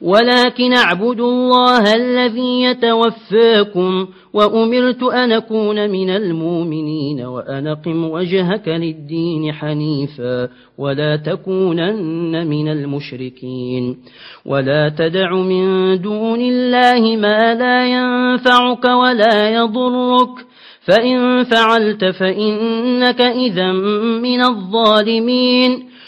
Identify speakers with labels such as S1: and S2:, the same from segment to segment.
S1: ولكن اعبدوا الله الذي يتوفاكم وأمرت أن أكون من المؤمنين وأن أقم وجهك للدين حنيفا ولا تكونن من المشركين ولا تدع من دون الله ما لا ينفعك ولا يضرك فإن فعلت فإنك إذا من الظالمين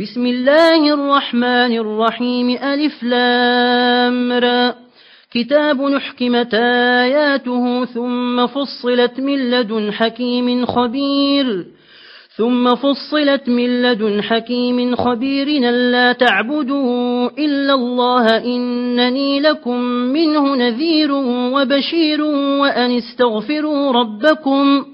S1: بسم الله الرحمن الرحيم ألف لامرا كتاب نحكمت آياته ثم فصلت من لدن حكيم خبير. ثم فصلت من لدن حكيم خبير لا تعبدوا إلا الله إنني لكم منه نذير وبشير وأن استغفروا ربكم.